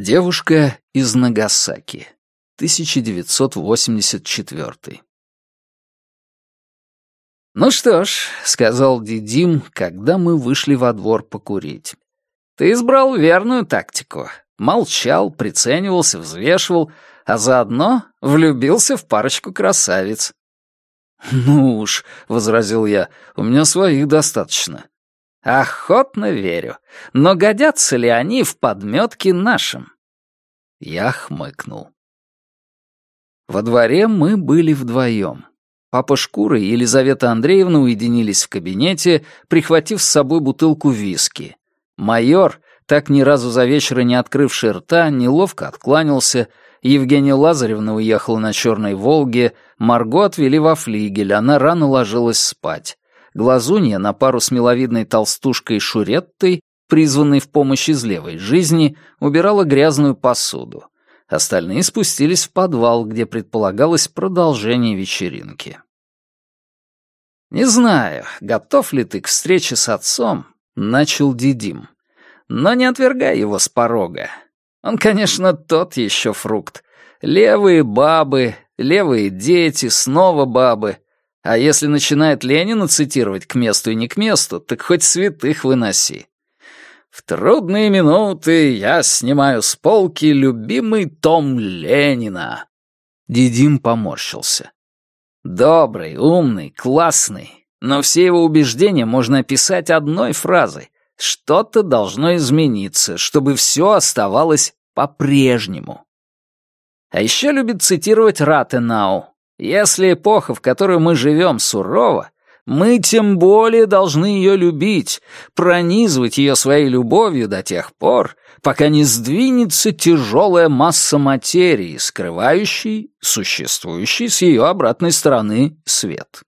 Девушка из Нагасаки. 1984. «Ну что ж», — сказал Дидим, когда мы вышли во двор покурить. «Ты избрал верную тактику. Молчал, приценивался, взвешивал, а заодно влюбился в парочку красавиц». «Ну уж», — возразил я, — «у меня своих достаточно». Охотно верю. Но годятся ли они в подметке нашим? Я хмыкнул. Во дворе мы были вдвоем. Папа Шкура и Елизавета Андреевна уединились в кабинете, прихватив с собой бутылку виски. Майор, так ни разу за вечер не открывший рта, неловко откланялся. Евгения Лазаревна уехала на «Черной Волге», Марго отвели во флигель, она рано ложилась спать. Глазунья на пару с миловидной толстушкой Шуреттой, призванной в помощь из левой жизни, убирала грязную посуду. Остальные спустились в подвал, где предполагалось продолжение вечеринки. «Не знаю, готов ли ты к встрече с отцом», — начал Дидим. «Но не отвергай его с порога. Он, конечно, тот еще фрукт. Левые бабы, левые дети, снова бабы. А если начинает Ленина цитировать к месту и не к месту, так хоть святых выноси. В трудные минуты я снимаю с полки любимый том Ленина. Дидим поморщился. Добрый, умный, классный, но все его убеждения можно описать одной фразой. Что-то должно измениться, чтобы все оставалось по-прежнему. А еще любит цитировать Ратенау, если эпоха, в которой мы живем, сурова, мы тем более должны ее любить, пронизывать ее своей любовью до тех пор, пока не сдвинется тяжелая масса материи, скрывающей существующий с ее обратной стороны свет.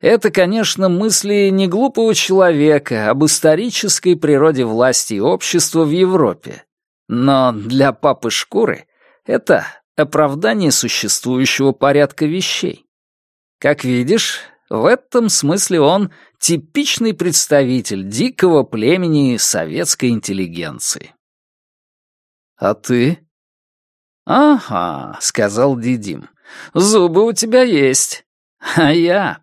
Это, конечно, мысли не глупого человека об исторической природе власти и общества в Европе. Но для папы Шкуры это оправдание существующего порядка вещей. Как видишь, в этом смысле он типичный представитель дикого племени советской интеллигенции. «А ты?» «Ага», — сказал Дидим, — «зубы у тебя есть. А я...»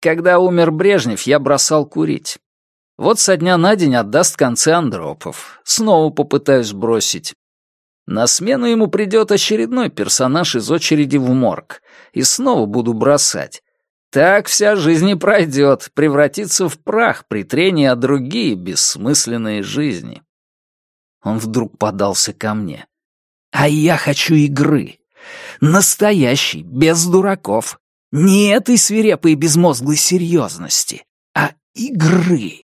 Когда умер Брежнев, я бросал курить. Вот со дня на день отдаст концы Андропов. Снова попытаюсь бросить. На смену ему придет очередной персонаж из очереди в морг. И снова буду бросать. Так вся жизнь и пройдет, превратится в прах при трении о другие бессмысленные жизни. Он вдруг подался ко мне. А я хочу игры. Настоящей, без дураков. Не этой свирепой и безмозглой серьезности, а игры.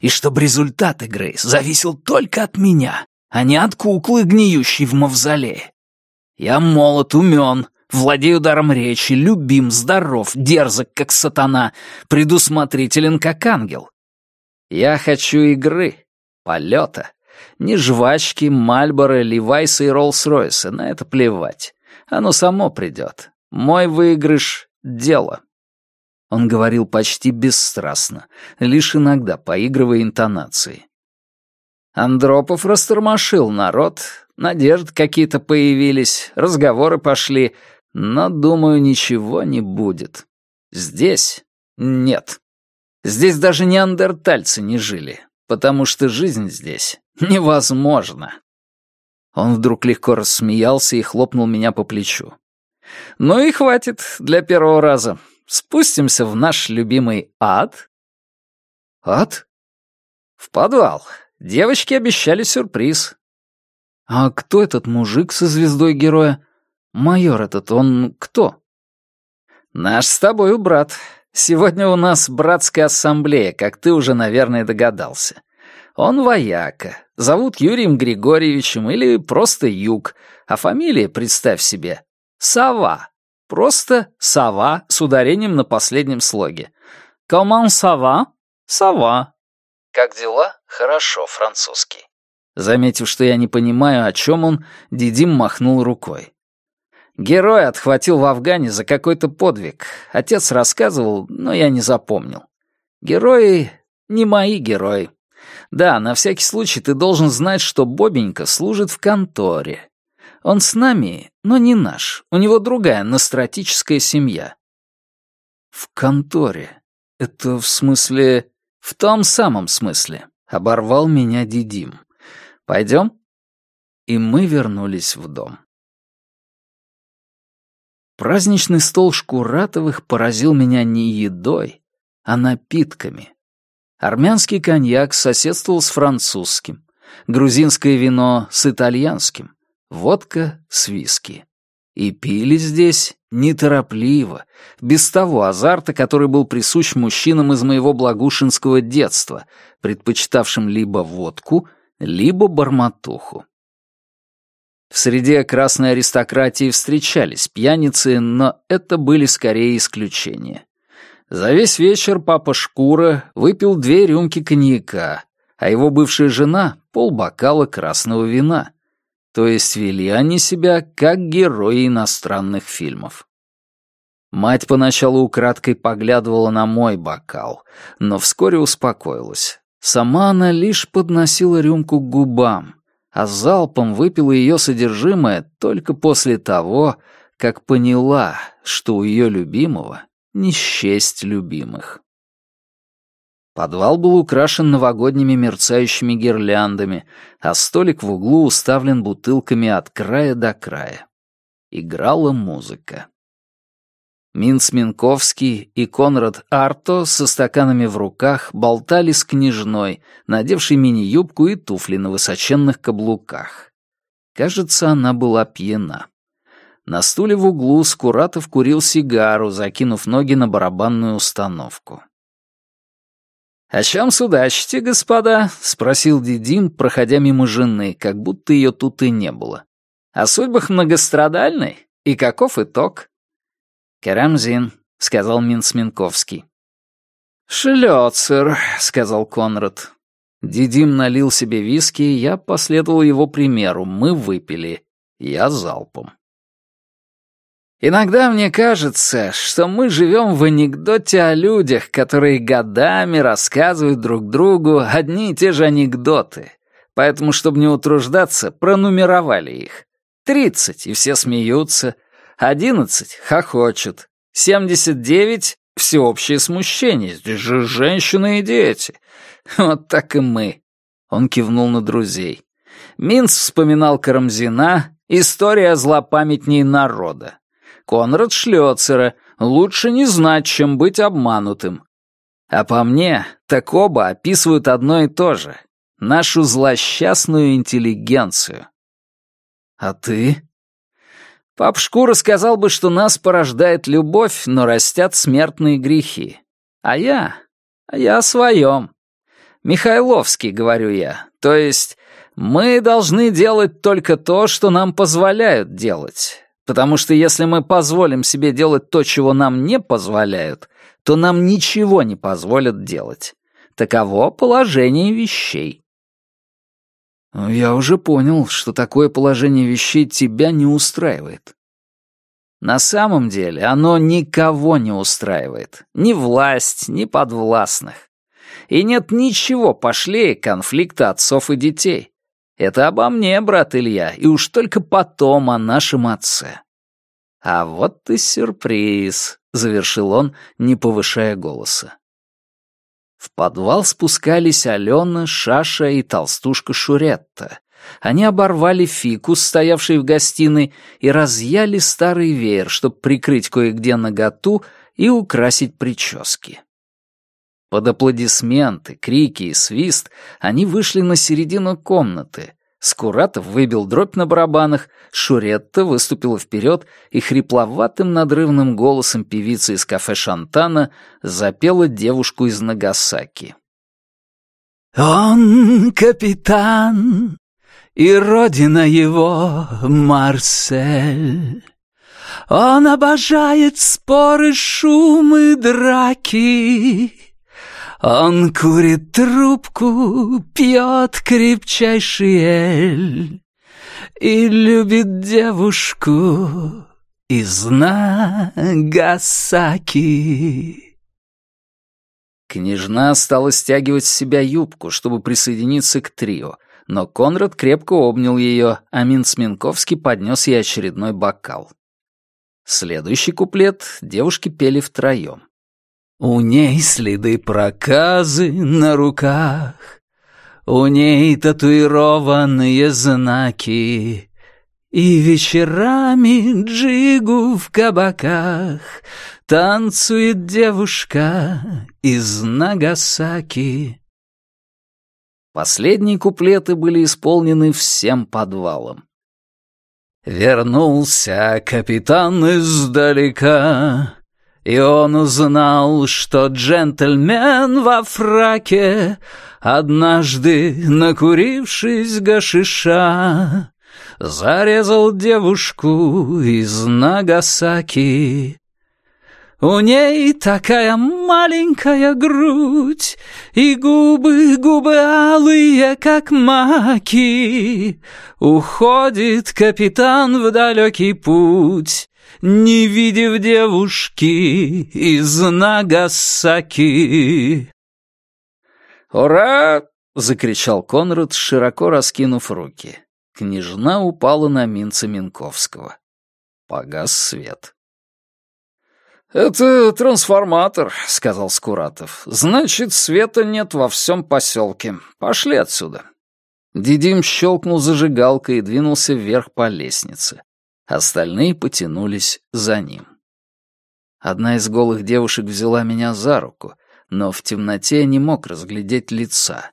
И чтобы результат игры зависел только от меня, а не от куклы, гниющей в мавзолее. Я молод, умен, владею даром речи, любим, здоров, дерзок, как сатана, предусмотрителен, как ангел. Я хочу игры, полета. Не жвачки, Мальборо, Левайса и Роллс-Ройса, на это плевать. Оно само придет. Мой выигрыш — дело. Он говорил почти бесстрастно, лишь иногда поигрывая интонацией. Андропов растормошил народ, надежды какие-то появились, разговоры пошли, но, думаю, ничего не будет. Здесь нет. Здесь даже неандертальцы не жили, потому что жизнь здесь невозможна. Он вдруг легко рассмеялся и хлопнул меня по плечу. «Ну и хватит для первого раза. Спустимся в наш любимый ад». «Ад?» «В подвал. Девочки обещали сюрприз. А кто этот мужик со звездой героя? Майор этот, он кто? Наш с тобой брат. Сегодня у нас братская ассамблея, как ты уже, наверное, догадался. Он вояка. Зовут Юрием Григорьевичем или просто Юг. А фамилия, представь себе, Сова. Просто Сова с ударением на последнем слоге. Comment Сова? Сова. Как дела? Хорошо, французский. Заметив, что я не понимаю, о чем он, Дидим махнул рукой. Герой отхватил в Афгане за какой-то подвиг. Отец рассказывал, но я не запомнил. Герои не мои герои. Да, на всякий случай ты должен знать, что Бобенька служит в конторе. Он с нами, но не наш. У него другая настратическая семья. В конторе. Это в смысле... В том самом смысле. Оборвал меня Дидим. Пойдем? И мы вернулись в дом. Праздничный стол Шкуратовых поразил меня не едой, а напитками. Армянский коньяк соседствовал с французским, грузинское вино с итальянским, водка с виски. И пили здесь неторопливо, без того азарта, который был присущ мужчинам из моего благушинского детства, предпочитавшим либо водку, либо барматуху. В среде красной аристократии встречались пьяницы, но это были скорее исключения. За весь вечер папа Шкура выпил две рюмки коньяка, а его бывшая жена — полбокала красного вина. То есть вели они себя как герои иностранных фильмов. Мать поначалу украдкой поглядывала на мой бокал, но вскоре успокоилась. Сама она лишь подносила рюмку к губам, а залпом выпила ее содержимое только после того, как поняла, что у ее любимого не счесть любимых. Подвал был украшен новогодними мерцающими гирляндами, а столик в углу уставлен бутылками от края до края. Играла музыка. Минц Минковский и Конрад Арто со стаканами в руках болтали с княжной, надевшей мини-юбку и туфли на высоченных каблуках. Кажется, она была пьяна. На стуле в углу Скуратов курил сигару, закинув ноги на барабанную установку. «О чем судачите, господа?» — спросил Дидим, проходя мимо жены, как будто ее тут и не было. «О судьбах многострадальной? И каков итог?» «Карамзин», — сказал Минцминковский. «Шлёцер», — сказал Конрад. Дидим налил себе виски, и я последовал его примеру. Мы выпили. Я залпом. Иногда мне кажется, что мы живем в анекдоте о людях, которые годами рассказывают друг другу одни и те же анекдоты. Поэтому, чтобы не утруждаться, пронумеровали их. Тридцать, и все смеются. Одиннадцать — хохочут. Семьдесят девять — всеобщее смущение. Здесь же женщины и дети. Вот так и мы. Он кивнул на друзей. Минц вспоминал Карамзина, история злопамятней народа. Конрад Шлёцера, лучше не знать, чем быть обманутым. А по мне, так оба описывают одно и то же — нашу злосчастную интеллигенцию. А ты? Пап Шкура сказал бы, что нас порождает любовь, но растят смертные грехи. А я? А я о своем. Михайловский, говорю я. То есть мы должны делать только то, что нам позволяют делать. Потому что если мы позволим себе делать то, чего нам не позволяют, то нам ничего не позволят делать. Таково положение вещей. Я уже понял, что такое положение вещей тебя не устраивает. На самом деле оно никого не устраивает. Ни власть, ни подвластных. И нет ничего пошлее конфликта отцов и детей. Это обо мне, брат Илья, и уж только потом о нашем отце. А вот и сюрприз, завершил он, не повышая голоса. В подвал спускались Алена, Шаша и толстушка Шуретта. Они оборвали фикус, стоявший в гостиной, и разъяли старый веер, чтобы прикрыть кое-где наготу и украсить прически. Под аплодисменты, крики и свист они вышли на середину комнаты. Скуратов выбил дробь на барабанах, Шуретта выступила вперед и хрипловатым надрывным голосом певицы из кафе «Шантана» запела девушку из Нагасаки. «Он капитан, и родина его Марсель. Он обожает споры, шумы, драки». Он курит трубку, пьет крепчайший эль И любит девушку из Нагасаки. Княжна стала стягивать с себя юбку, чтобы присоединиться к трио, но Конрад крепко обнял ее, а Минцминковский поднес ей очередной бокал. Следующий куплет девушки пели втроем. «У ней следы проказы на руках, у ней татуированные знаки, и вечерами джигу в кабаках танцует девушка из Нагасаки. Последние куплеты были исполнены всем подвалом. Вернулся капитан издалека, и он узнал, что джентльмен во фраке, однажды накурившись гашиша, зарезал девушку из Нагасаки. У ней такая маленькая грудь, И губы, губы алые, как маки. Уходит капитан в далекий путь, Не видев девушки из Нагасаки. «Ура!» — закричал Конрад, широко раскинув руки. Княжна упала на Минца Минковского. Погас свет. «Это трансформатор», — сказал Скуратов. «Значит, света нет во всем поселке. Пошли отсюда». Дидим щелкнул зажигалкой и двинулся вверх по лестнице. Остальные потянулись за ним. Одна из голых девушек взяла меня за руку, но в темноте я не мог разглядеть лица.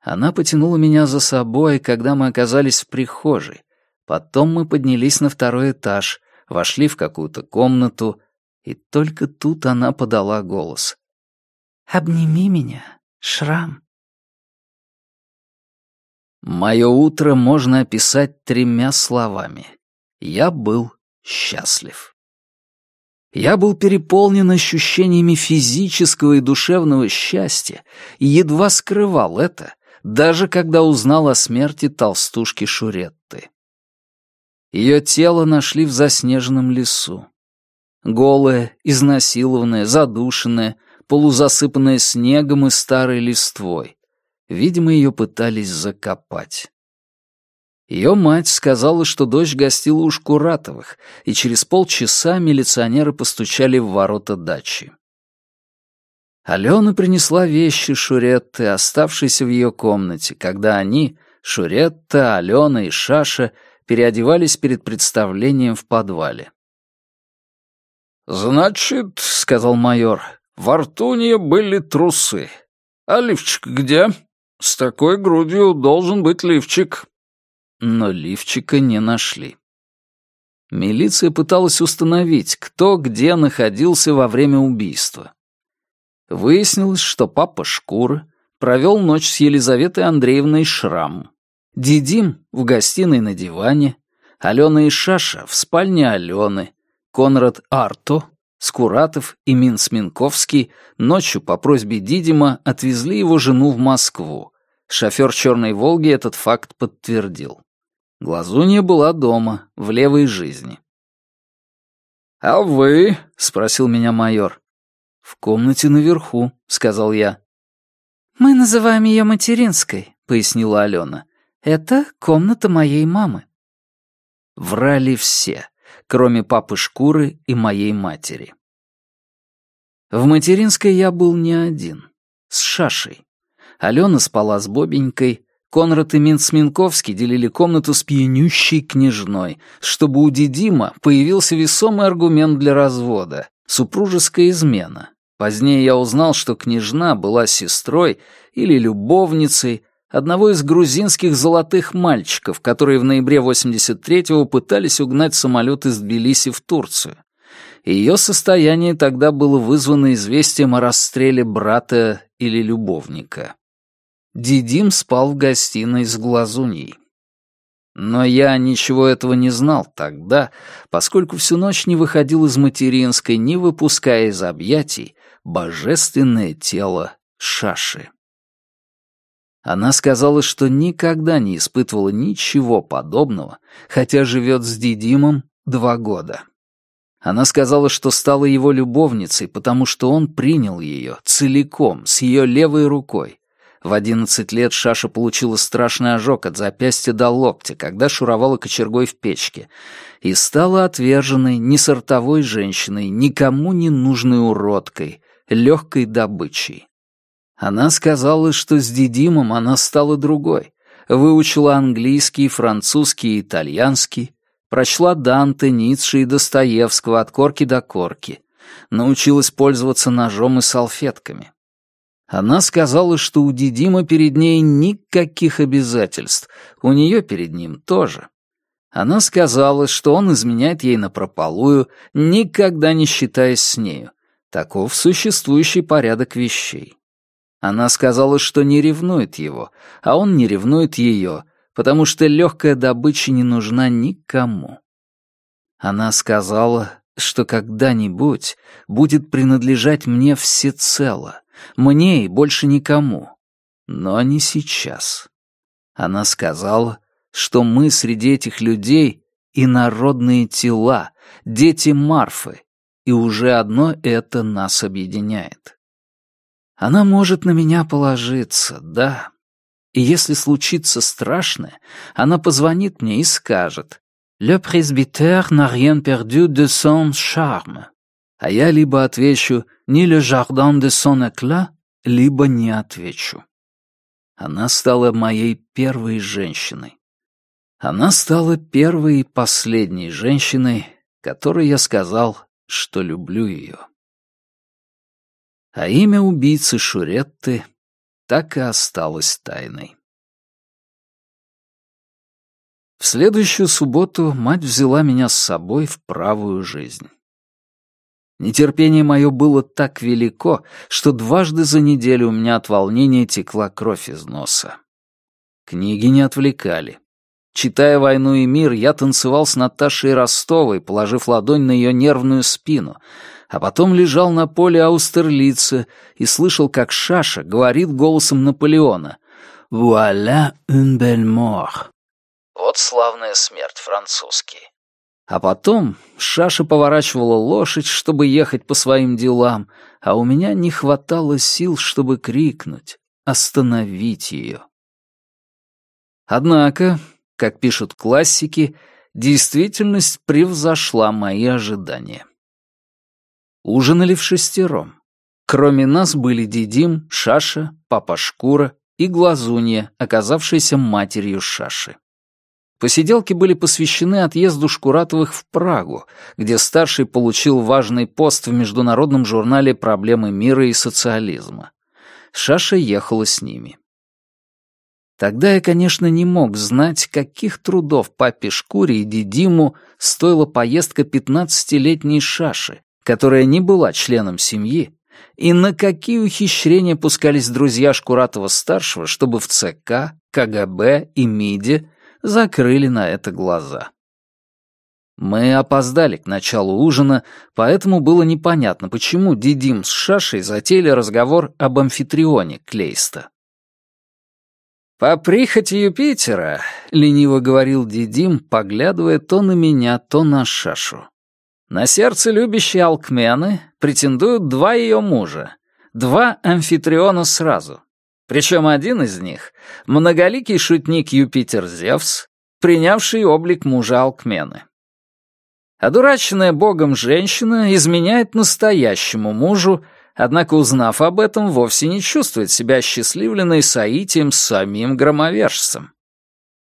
Она потянула меня за собой, когда мы оказались в прихожей. Потом мы поднялись на второй этаж, вошли в какую-то комнату — и только тут она подала голос. «Обними меня, Шрам». Мое утро можно описать тремя словами. Я был счастлив. Я был переполнен ощущениями физического и душевного счастья и едва скрывал это, даже когда узнал о смерти толстушки Шуретты. Ее тело нашли в заснеженном лесу. Голая, изнасилованная, задушенная, полузасыпанная снегом и старой листвой. Видимо, ее пытались закопать. Ее мать сказала, что дочь гостила у Шкуратовых, и через полчаса милиционеры постучали в ворота дачи. Алена принесла вещи Шуретты, оставшиеся в ее комнате, когда они, Шуретта, Алена и Шаша, переодевались перед представлением в подвале. «Значит, — сказал майор, — в рту у нее были трусы. А лифчик где? С такой грудью должен быть лифчик». Но лифчика не нашли. Милиция пыталась установить, кто где находился во время убийства. Выяснилось, что папа Шкура провел ночь с Елизаветой Андреевной Шрам. Дидим в гостиной на диване, Алена и Шаша в спальне Алены, Конрад Арто, Скуратов и Минц Минковский ночью по просьбе Дидима отвезли его жену в Москву. Шофер «Черной Волги» этот факт подтвердил. Глазунья была дома, в левой жизни. «А вы?» — спросил меня майор. «В комнате наверху», — сказал я. «Мы называем ее материнской», — пояснила Алена. «Это комната моей мамы». Врали все кроме папы Шкуры и моей матери. В материнской я был не один, с Шашей. Алена спала с Бобенькой, Конрад и Минцминковский делили комнату с пьянющей княжной, чтобы у Дидима появился весомый аргумент для развода — супружеская измена. Позднее я узнал, что княжна была сестрой или любовницей одного из грузинских золотых мальчиков, которые в ноябре 83-го пытались угнать самолет из Тбилиси в Турцию. Ее состояние тогда было вызвано известием о расстреле брата или любовника. Дидим спал в гостиной с глазуньей. Но я ничего этого не знал тогда, поскольку всю ночь не выходил из материнской, не выпуская из объятий божественное тело Шаши. Она сказала, что никогда не испытывала ничего подобного, хотя живет с Дидимом два года. Она сказала, что стала его любовницей, потому что он принял ее целиком, с ее левой рукой. В одиннадцать лет Шаша получила страшный ожог от запястья до локтя, когда шуровала кочергой в печке, и стала отверженной, несортовой женщиной, никому не нужной уродкой, легкой добычей. Она сказала, что с Дидимом она стала другой, выучила английский, французский и итальянский, Прочла Данте, Ницше и Достоевского от корки до корки. Научилась пользоваться ножом и салфетками. Она сказала, что у Дидима перед ней никаких обязательств, у нее перед ним тоже. Она сказала, что он изменяет ей напропалую, никогда не считаясь с нею. Таков существующий порядок вещей. Она сказала, что не ревнует его, а он не ревнует ее, потому что легкая добыча не нужна никому. Она сказала, что когда-нибудь будет принадлежать мне всецело, мне и больше никому, но не сейчас. Она сказала, что мы среди этих людей инородные тела, дети Марфы, и уже одно это нас объединяет. Она может на меня положиться, да, и если случится страшное, она позвонит мне и скажет «Le presbytère n'a rien perdu de son charme». А я либо отвечу «Ni le jardin de son éclat», либо не отвечу. Она стала моей первой женщиной. Она стала первой и последней женщиной, которой я сказал, что люблю ее. А имя убийцы Шуретты так и осталась тайной. В следующую субботу мать взяла меня с собой в правую жизнь. Нетерпение мое было так велико, что дважды за неделю у меня от волнения текла кровь из носа. Книги не отвлекали. Читая «Войну и мир», я танцевал с Наташей Ростовой, положив ладонь на ее нервную спину, а потом лежал на поле Аустерлица и слышал, как Шаша говорит голосом Наполеона «Вуаля un bel mort». Вот славная смерть, французский. А потом Шаша поворачивала лошадь, чтобы ехать по своим делам, а у меня не хватало сил, чтобы крикнуть, остановить ее. Однако, как пишут классики, действительность превзошла мои ожидания. Ужинали в шестером. Кроме нас были Дидим, Шаша, Папа Шкура и Глазунья, оказавшаяся матерью Шаши. Посиделки были посвящены отъезду Шкуратовых в Прагу, где старший получил важный пост в международном журнале «Проблемы мира и социализма». Шаша ехала с ними. Тогда я, конечно, не мог знать, каких трудов папе Шкуре и Дидиму стоила поездка пятнадцатилетней Шаши, которая не была членом семьи, и на какие ухищрения пускались друзья Шкуратова-старшего, чтобы в ЦК, КГБ и МИДе закрыли на это глаза. Мы опоздали к началу ужина, поэтому было непонятно, почему Дидим с Шашей затеяли разговор об амфитрионе Клейста. «По прихоти Юпитера», — лениво говорил Дидим, поглядывая то на меня, то на Шашу. На сердце любящей Алкмены претендуют два ее мужа, два амфитриона сразу. Причем один из них — многоликий шутник Юпитер Зевс, принявший облик мужа Алкмены. Одураченная богом женщина изменяет настоящему мужу, однако, узнав об этом, вовсе не чувствует себя счастливленной соитием с самим громовержцем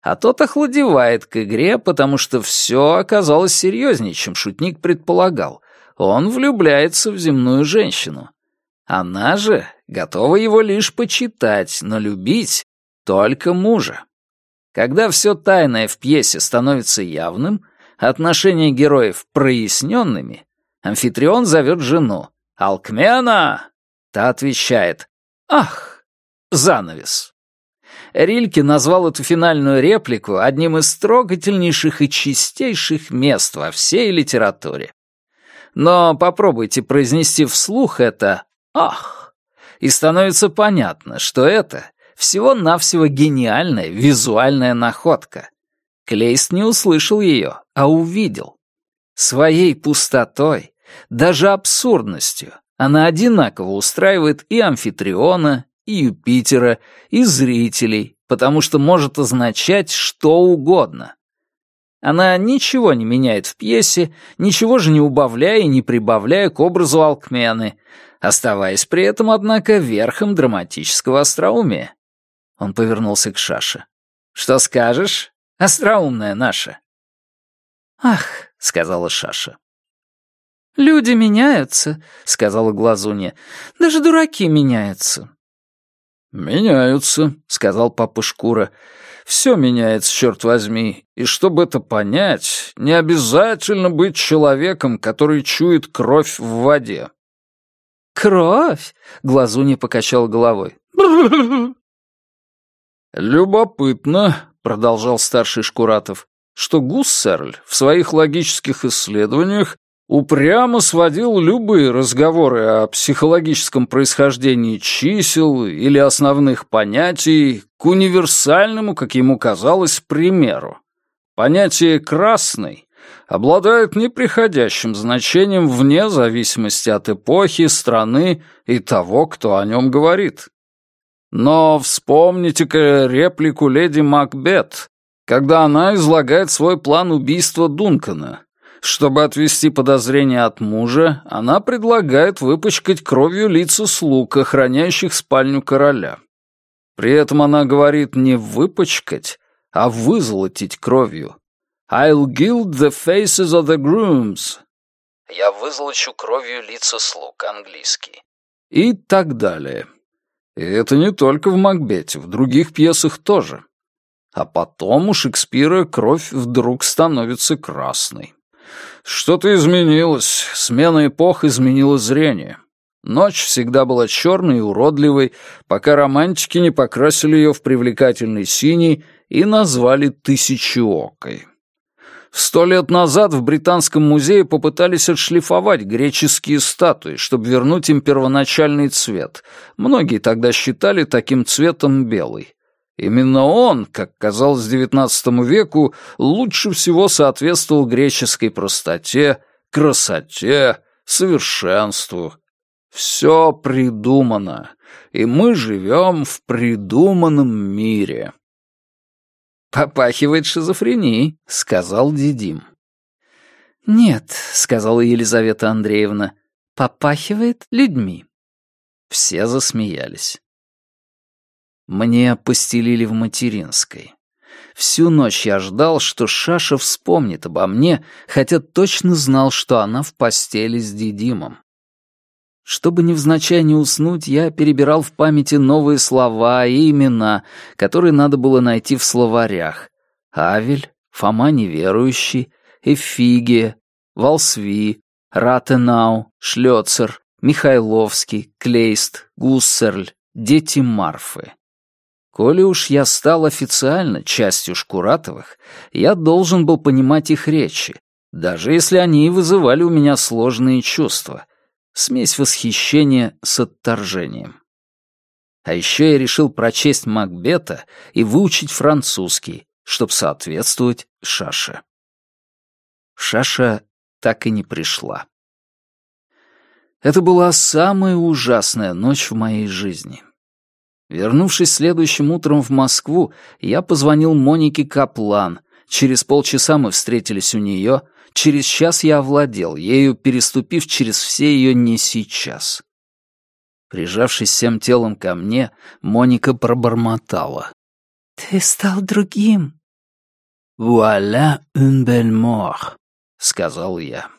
а тот охладевает к игре, потому что все оказалось серьезнее, чем шутник предполагал. Он влюбляется в земную женщину. Она же готова его лишь почитать, но любить только мужа. Когда все тайное в пьесе становится явным, отношения героев проясненными, амфитрион зовет жену. «Алкмена!» Та отвечает «Ах!» Занавес. Рильке назвал эту финальную реплику одним из трогательнейших и чистейших мест во всей литературе. Но попробуйте произнести вслух это «ах», и становится понятно, что это всего-навсего гениальная визуальная находка. Клейст не услышал ее, а увидел. Своей пустотой, даже абсурдностью, она одинаково устраивает и амфитриона, и Юпитера, и зрителей, потому что может означать что угодно. Она ничего не меняет в пьесе, ничего же не убавляя и не прибавляя к образу Алкмены, оставаясь при этом, однако, верхом драматического остроумия. Он повернулся к Шаше. «Что скажешь, остроумная наша?» «Ах», — сказала Шаша. «Люди меняются», — сказала Глазунья. «Даже дураки меняются». «Меняются», — сказал папа Шкура. «Все меняется, черт возьми, и чтобы это понять, не обязательно быть человеком, который чует кровь в воде». «Кровь?» — Глазунья покачал головой. «Любопытно», — продолжал старший Шкуратов, что Гуссерль в своих логических исследованиях упрямо сводил любые разговоры о психологическом происхождении чисел или основных понятий к универсальному, как ему казалось, примеру. Понятие «красный» обладает неприходящим значением вне зависимости от эпохи, страны и того, кто о нем говорит. Но вспомните-ка реплику леди Макбет, когда она излагает свой план убийства Дункана. Чтобы отвести подозрения от мужа, она предлагает выпачкать кровью лица слуг, охраняющих спальню короля. При этом она говорит не выпачкать, а вызолотить кровью. «I'll gild the faces of the grooms». «Я вызолочу кровью лица слуг» английский. И так далее. И это не только в «Макбете», в других пьесах тоже. А потом у Шекспира кровь вдруг становится красной. Что-то изменилось, смена эпох изменила зрение. Ночь всегда была черной и уродливой, пока романтики не покрасили ее в привлекательный синий и назвали «тысячеокой». Сто лет назад в Британском музее попытались отшлифовать греческие статуи, чтобы вернуть им первоначальный цвет. Многие тогда считали таким цветом белый. Именно он, как казалось XIX веку, лучше всего соответствовал греческой простоте, красоте, совершенству. Все придумано, и мы живем в придуманном мире. «Попахивает шизофренией», — сказал Дидим. «Нет», — сказала Елизавета Андреевна, — «попахивает людьми». Все засмеялись. Мне постелили в материнской. Всю ночь я ждал, что Шаша вспомнит обо мне, хотя точно знал, что она в постели с Дидимом. Чтобы невзначай не уснуть, я перебирал в памяти новые слова и имена, которые надо было найти в словарях. Авель, Фома неверующий, Эфигия, Волсви, Ратенау, Шлёцер, Михайловский, Клейст, Гуссерль, Дети Марфы. Коли уж я стал официально частью Шкуратовых, я должен был понимать их речи, даже если они и вызывали у меня сложные чувства. Смесь восхищения с отторжением. А еще я решил прочесть Макбета и выучить французский, чтобы соответствовать Шаше. Шаша так и не пришла. Это была самая ужасная ночь в моей жизни. Вернувшись следующим утром в Москву, я позвонил Монике Каплан. Через полчаса мы встретились у нее. Через час я овладел ею, переступив через все ее «не сейчас». Прижавшись всем телом ко мне, Моника пробормотала. «Ты стал другим». «Вуаля un bel mort», — сказал я.